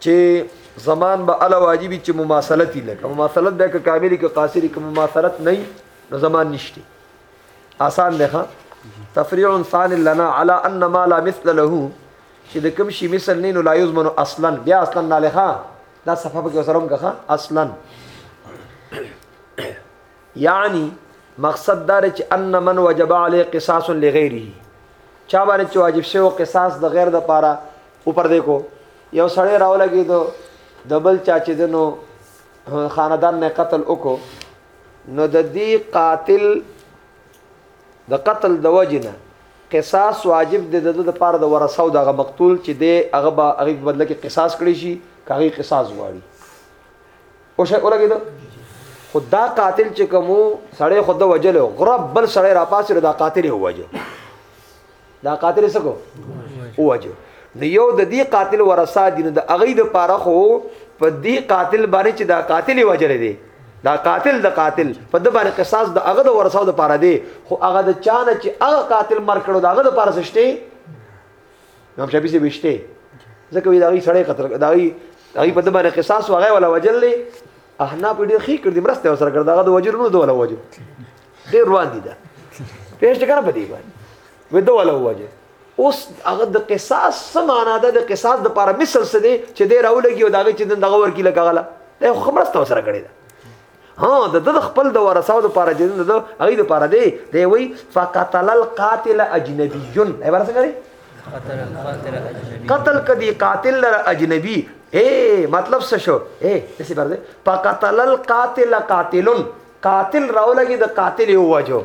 چې زمان به الا واجبي چې مماثلت لکه مماثلت به که کاملی که قاصری که مماثلت نه نو زمان نشته آسان دی ښه تفریع ثان لنا على ان ما لا مثل له چې د کوم شي مثل نه نو لا یزمن اصلا بیا اصلا نه لخوا دا صفه به سره هم کخه اصلا یعنی مقصد دا دی چې ان من وجب علی قصاص لغیره چا باندې چې واجب شوی او قصاص د غیر د پاره او پر دې کو یو سړی راولګي دو دبل چا چې دنو خاندان نه قتل وکړو نو د دې قاتل د قتل د وجنه قصاص واجب دی د د پاره د ورثه او د مقتول چې دی هغه به هغه بدله کې قصاص کړی شي کاغي قصاص غواړي او شي ولګیدو خدا قاتل چې کوم سړی خود وجل غرب بل سړی را پاسره دا قاتل هو وجو دا قاتل څه کو هو وجو نو یو د دې قاتل ورثه دي نو د اغې د پاره خو په دې قاتل باندې چې دا قاتل وجل دی دا قاتل د قاتل په د باندې قصاص د هغه د ورثو د پاره دی خو هغه د چانه چې هغه قاتل مر کړو دا هغه د پاره سشته نو شپې سي وشته ځکه وی دا غي سړی قتل دا غي دا غي په دمه نه قصاص وغه ولا وجل لي احنا په ډیر خې کړ دې مرسته سره کړ دا غو وجل نو دوله وجل ډیر روان دي دا پېښ ټکر په دی باندې و دوله وجل اوس هغه د قصاص سمانا ده د قصاص د لپاره مثل څه دی چې دې راولګي او دا غي چې دغه ورکی لګاله دا خبرسته سره کړی دا ها د د خپل د ورثاو د پاره چې د هغه د پاره دی دی وی فقتل القاتل اجنبی جن ای ورثه کوي قتل القاتل اجنبی قتل کدي قاتل لر اجنبی اے مطلب څه شو اے دسی برده فقتل القاتل قاتل قاتل راولګي د قاتل یو وجو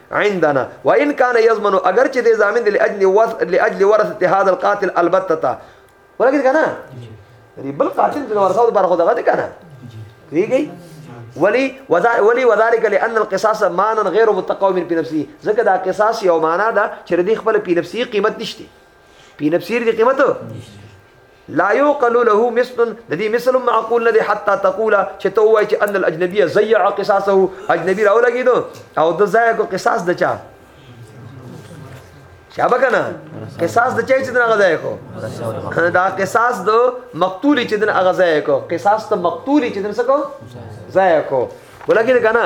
عندنا وان کان یضمن اگر چې دې ضامن دي لاجل وث لاجل ورثه هذا القاتل البتتا ولګی کنه دی بل قاتل د ورثه لپاره خو دغه دی کنه کیږي ولی ولی وذالک لان القصاص مانا غیر متقوم په نفسه ځکه دا قصاص یو معنا ده چې د خپل په نفسي قیمت نشته پی نفسیر دی قیمت لا يوقل له مثل د دې مثل معقول نه دی حتی تقول چې ته وای چې ان الاجنبي زيع قصاصه اجنبي راو لګیدو او د زای کو قصاص د چا شابه کنه قصاص د چا چې دغه ځای کو دا قصاص د مقتول چې دغه ځای کو قصاص ته مقتول چې دغه ځای کو ولګید کنه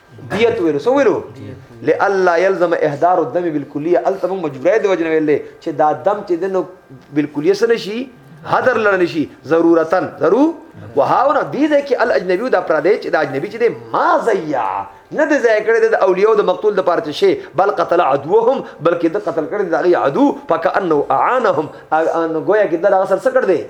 دیت ویلو سو ویلو لالا یلزم احدار الدم بالکلیه الته موږ مجبورای د وجنه ویلې چې دا دم چې دنو بالکلیه سره شي حذر لړل شي ضرورتن ضرور وهاونه دې ده کې الاجنبي دا پر دې چې دا اجنبي چې ما زیا نه د ځای کړی د اولیاء د مقتول د پارت شي بل قتل عدوهم بلکې د قتل کړی د غي عدو پک انه اعانهم ان گویا کې د اثر څه کړ دی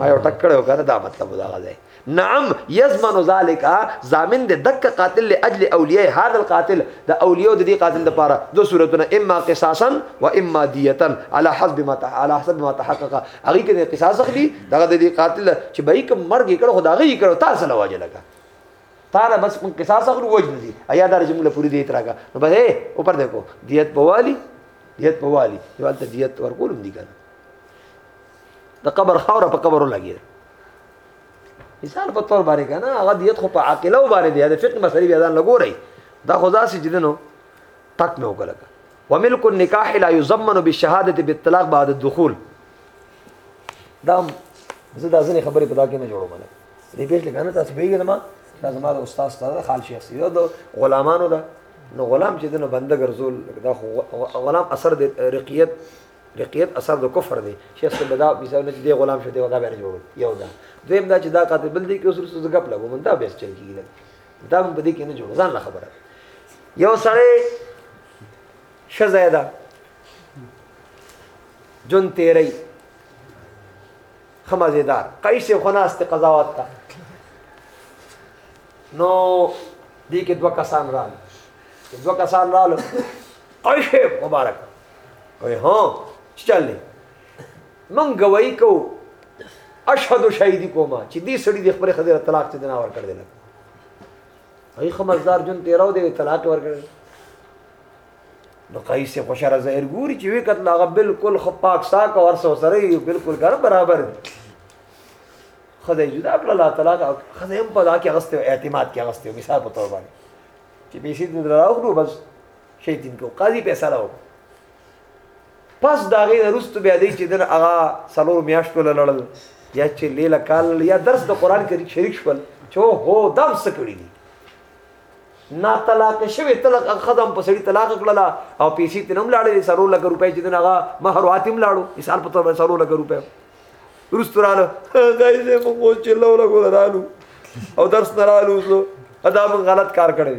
ما یو ټک کړو کنه دا مطلب دا غځي نعم یضمن ذلک ضامن د دک قاتل لاجل اولیاء هذا القاتل د اولیاء د دې قاتل د پاره دو صورتونه اما قصاصا و اما دیتا على حسب ما على حسب ما تحقق هغه کې قصاص اخلي دغه د دې قاتل چې به کوم مرګ کړه خدای یې کړه تاسو له وجه لګا تاره بس من قصاص اخلو وجه دي ایا دا جمله پوری دی تراګه نو بس اے اوپر دیکھو دیت پوالی دیت پوالی یوالته دیت ورکولم دي کنه د قبر خاور په قبر ولګي مثال په تور باندې کنه هغه دیت خو په عاقله و باندې دی د فقه مسلې بیا ځان لګوري دا خو ځاسي جدنو تک مې وکړه وملک النکاح لا يضمن بالشهاده بالطلاق بعد الدخول دا زه دا ځنې خبرې په دا کې نه جوړوم نه دې پیښ لګانه تاسو بیګ نه ما دا زما د استاد سره خال شیخ سی دا غلامانو دا نو غلام چې دنه بنده ګرځول دا غلام اثر د رقیت رقیت اثر د کفر دی شیخ صاحب دا مثال نه چې دی غلام شو دی ودا به جوړ یو دا دویم دا چې دا قاتل بل دی کې اوس رسو زګپ لګو من دا به چل کیږي دا هم بده کې نه جوړ ځان لا خبره یو سړی شزایدا جون تیری خمازیدار قیس خناست قضاوت تا نو دی کې دوه کسان رال دوه کسان رال قیس مبارک وای ها چل دی من گواہی کو اشهد شهیدی کوما چې دې سړي د خپل خزر طلاق ته نه ور کړ دې لګ هغه خمسدار جون 13 دې طلاق ور کړ نو قیس سے خوشحال ظاهر ګوري چې وی کتل هغه بالکل خو پاک ساک او ورسو سره یو بالکل ګر برابر دي خدای جدا کړ الله تعالی خدای هم په دا کې غسته اعتماد کې غسته مثال په تور باندې چې به شي دراغلو بس شي تین کو قاضي فیصله وکړه پس دا غي رستو بیا دی چې دن هغه سلور میاشتو لړل یا چې لیله کال یا درس د قران کې شریک شول چې هو دم سکړي دي نا طلاق شوی طلاق خدم په سړي طلاق کړلا او پیسې تنم لاړې سرو لګ روپۍ چې دن هغه مہر حاتم لاړو مثال په تور سرو لګ روپۍ رستوراله غایې دې مو چې لو لګو رالو او درس نه رالو زه ادا من غلط کار کړی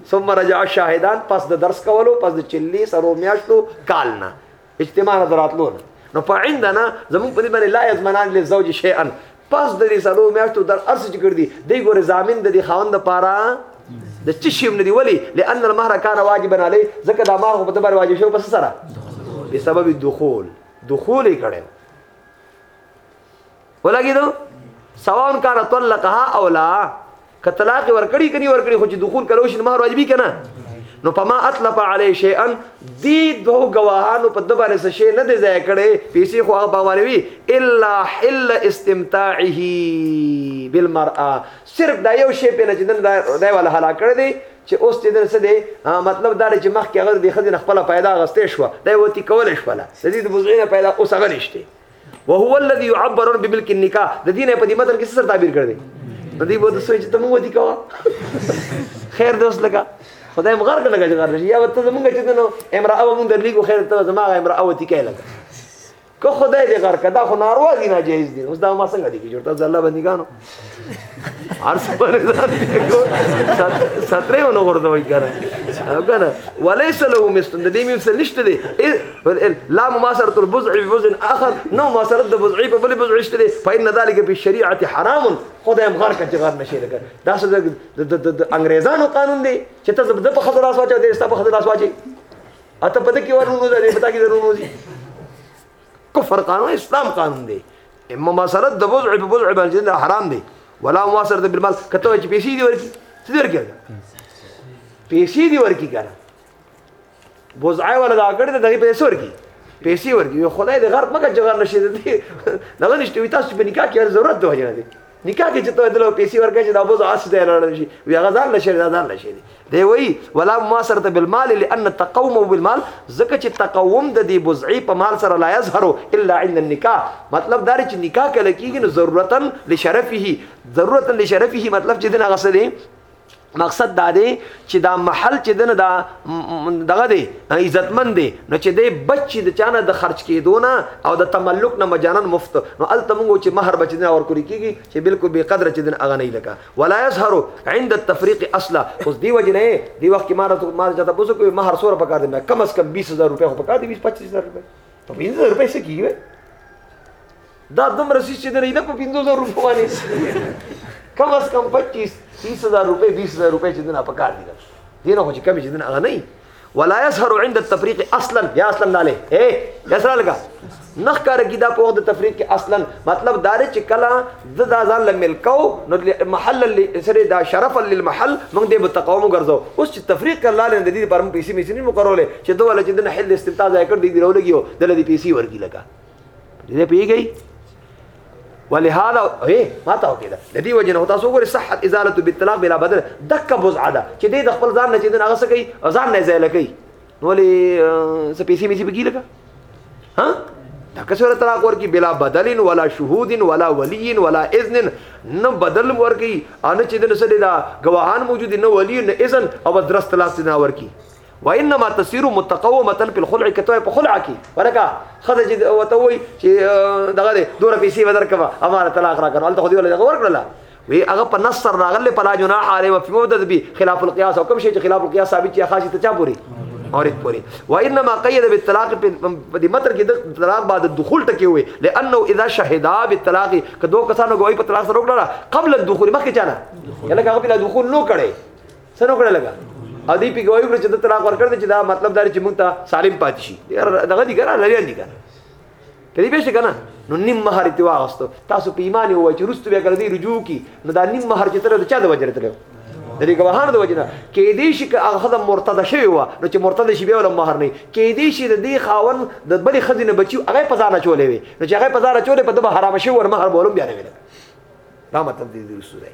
ثم رجع الشاهدان پس د درس کولو پس د چلی سرو میاشتو کال نه اجتماع نه دراتلو نه نو فعندنا زمون په دې باندې لا یزمنان للزوج شیئا پس د دې سرو میاشتو در ارس چې کړ دي دی ګوره ضامن د دې خاوند لپاره د څه شي نه دی ولی لئن المهر کان واجبا علی ځکه دا مهر په دبر واجب شو پس سره بسبب الدخول دخول کړي ولګي دو سواون کان طلقها او لا که طلاق ورکړي کني ورکړي خو چې دخول کلو شي مهر واجبي کنه نو پما اطلب علی شیئا دی دو گواهانو په دبانې څه شی نه دی ځای کړي پیسې خو هغه باندې وی الا حل استمتاعه بالمرأه صرف دا یو شی په لجدن دا دی ولا هلاک کړی دی چې اوس دې دن څه دی مطلب دا چې مخکې هغه د خزینه خپل پیدا غستې شو دا وتی کول شو لا د دې د بوزینه پیدا اوس هغه نشته وهو الذي يعبر بملك النکاح د دینه په دې متن کې څه تعبیر کړی د دې وته سوچ ته مو ودی کوا خیر دوست لگا خدای مغر کنه چې غر شي یا وته زمونږ چې نو امراه و مونږ درلیګو خیر ته زما امراه و تکای لګا که خدای دې غر کدا خو ناروا دي ناجیز دي اوس دا ما څنګه دي جوړ ته الله بندګانو ارس باندې ځان ساتره ونه غورځوي کنه او کنه وليس له مثل د دې مثل نشته دی لا مماثله البزع ببزع اخر نو مماثله د بزعي په بل بزع شته دی فإن ذلك في الشريعه حرام خدای هم غار کچ غار نشي لګ دا څه د انګريزانو قانون دی چې ته د په خطر راس واچې د استا په خطر راس واچې اته پته کې ورونو ده پتا کې ضرور وځي کفر قانون اسلام قانون دی اما مسله د وضع په وضع باندې حرام دی ولا مواسره د بالمال کته چې پیسې دی ورکی څه دی ورکی پیسې دی ورکی کنه وضع ولا دا کړی د پیسې ورکی پیسې ورکی خدای د غرب مګه جګر نشي دغه نشته وي تاسو په نکاح کې ضرورت دی وجه نه دی نکاح کې چې ته دلو پیسې ورکې چې دا بوز اس ځای لاړ شي وی هغه ځان نشي دا ځان نشي دی وی ولا ما سرت بالمال لان تقوم بالمال زکه چې تقوم د دې بوزعي په مال سره لا يظهر الا عند النکاح مطلب دا چې نکاح کله کېږي نو ضرورتا لشرفه ضرورتا لشرفه مطلب چې دغه څه دی مقصد دا دی چې دا محل چې دنه دا دغه دی عزتمن دی نو چې دی بچ د چانه د خرج کېدو نه او د تملک نه مجانن مفت نو ال تمغو چې مہر بچ دنه اور کولی کیږي چې بالکل بے قدر چې دنه اغه نه لکه ولا يظهر عند التفريق اصلا اوس دی وجه نه دی وخت کې مار ته مار جاته بوزو کوي مہر سور پکار دی کم از کم 20000 روپے خو پکار دی 25000 روپے ته 20000 روپے څه کیږي دا دومره شي چې درې نه په 5000 روپو باندې کم از کم 25 30000 روپے 20000 روپے چې دنا پکار دي دي نه خو چې کم چې دنا هغه نه ولا يسهر عند التفريق اصلا يا اصلا لاله اے يسرا لگا نخ کار کی دا په وخت تفریق کې اصلا مطلب دار چې کلا د دا ځان لمل کو نو محل سره دا شرف للمحل موږ دې بتقوم ګرځو اوس چې تفریق کړل نه د دې پر پیسې مې سنې مقرره چې دوه لچې د حل استمتاع ځای کړ دې دی ولګیو د لدی پیسې ورګی لگا دې پیږي ولهذا اے ما تا وکړه د دې وجه نه تاسو ګوري صحت ازاله بالطلاق بلا بدل دک بزعه ده چې دې د خپل ځان نه چې دغه څه کوي ځان نه ځای لکې نو ولې څه پیسې مې چې بګی لګه ها دا کسره طلاق ورکی بلا بدل ولا شهود ولا ولی ولا اذن نه بدل ورکی ان چې د نسل دا گواهان موجود نه ولی نه اذن او درست لاس نه ورکی وانما تسير متقومه في الخلع کته په خلع کې ولکه خزه چې وته وي چې دغه دوره پیسې بدر کما امانه طلاق را کړو الته خو دی ولا ور کړل وی هغه په نص سره راغله په لا جناح علی و فی مدد بی خلاف القياس او کوم شی چې خلاف القياس ثابت چې خاصه ته چا پوری اور ایک پوری و انما قید بالطلاق په دې متر کې د طلاق بعد دخول ټکی وي لانه اذا شهدا بالطلاق کدو کسانو غوي په طلاق سره وکړه قبل الدخول مخکې چانه کله هغه بلا دخول نو کړي څنګه کړه لګا او دې په ګوايو کړ چې د طلاق ورکړ دي چې دا مطلب دا چې مونږ ته سالم پاتې شي دغه دي کنه لري دي کنه کدی به شي کنه نو نیم مہر تی واغستو تاسو په ایمان وای چې رستو بیا کړی رجوع کی نو دا نیم مہر چې تر د چا د وجره تلو د دې ګواهانو د وجنه کې دې شي که هغه خدام مرتد شوی و نو چې مرتد شي به ولا مہر نه کې دې شي د دې خاون د بلې خزینه بچو هغه په ځان چولې وي نو چې هغه په ځان چولې په دغه حرام شي ور مہر بولم بیا نه ویل دا مطلب دې رسول دی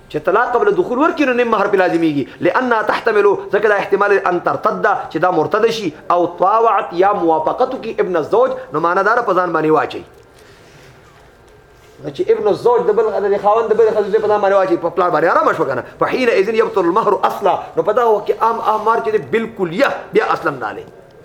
چې طلاق قبل دخول ورکړي نو نیم مهر په لازمیږي لانها تحتمل ځکه دا احتمال ان ترتد چې دا مرتد شي او طاوعت یا موافقت کی ابن الزوج نو معنا دار په ځان باندې واچي چې ابن الزوج د بل د خاوند د بل خزې په ځان باندې واچي په پلان باندې آرام شو کنه په حين اذن يبطل المهر اصلا نو په دا وخت کې عام امر چې بالکلیه بیا اصلا نه لې